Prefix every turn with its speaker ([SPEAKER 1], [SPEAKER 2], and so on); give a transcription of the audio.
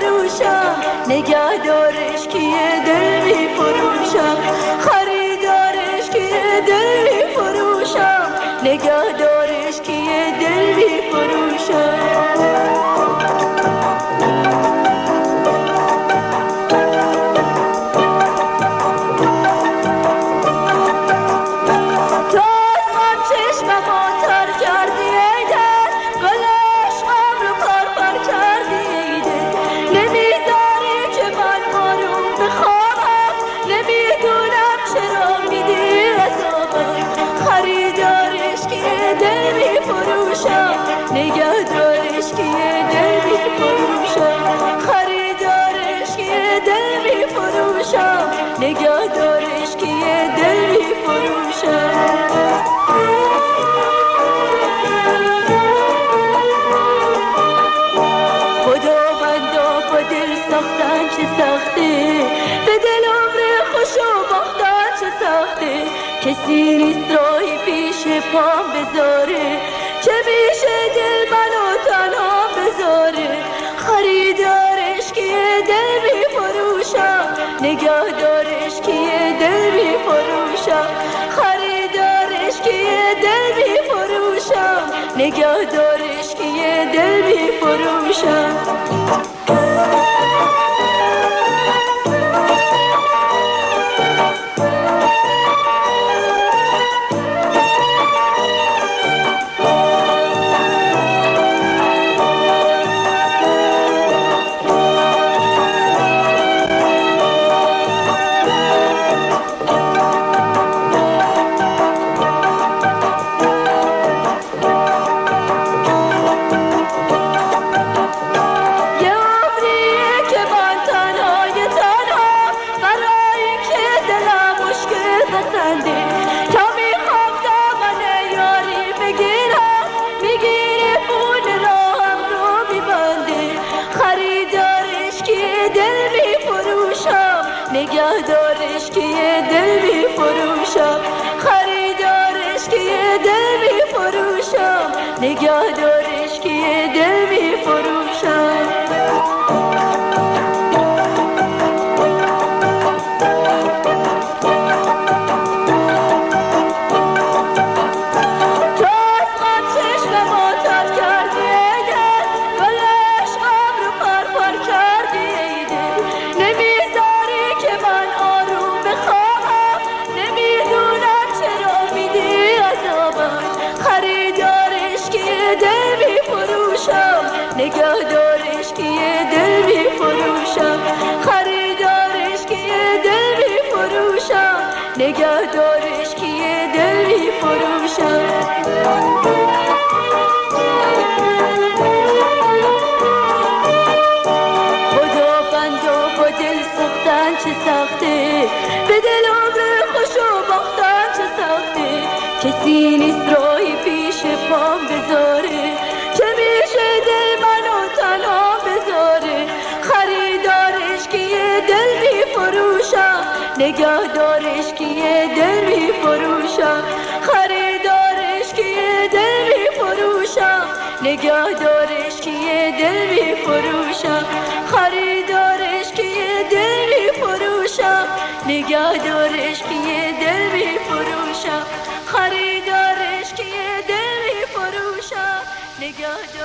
[SPEAKER 1] فروشم. نگه دارش کیه؟ دل می فروشم خریدارش کیه؟ دل می فروشم نگه دارش کیه؟ دل می فروشم ساختن چه سخته به دل عمر خوش و باختن چه سخته کسی نیست راهی پیش پام بذاره؟ چه میشه دل منو تنها بذاره؟ خریدارش که دل می فروشم. نگاه دارش که دل می فروشم. خریدارش که دل می فروشم. نگاه دارش که دل می نگه دارش که یه دل می فروشم خریدارش که یه دل می فروشم نگه نگاه دارش که یه دل می فروشم خریدارش که یه دل می فروشم نگاه دارش که یه دل می فروشم چه سخته. به دل عمر خوش و باختن چه سخته. کسی نیست راهی نگه دارش کیه؟ دل می فروشم خریدارش کیه؟ دل می فروشم نگه دارش کیه؟ دل می فروشم خریدارش کیه؟ دل می فروشم نگه دارش کیه؟ دل می فروشم خریدارش کیه؟ دل می فروشم نگه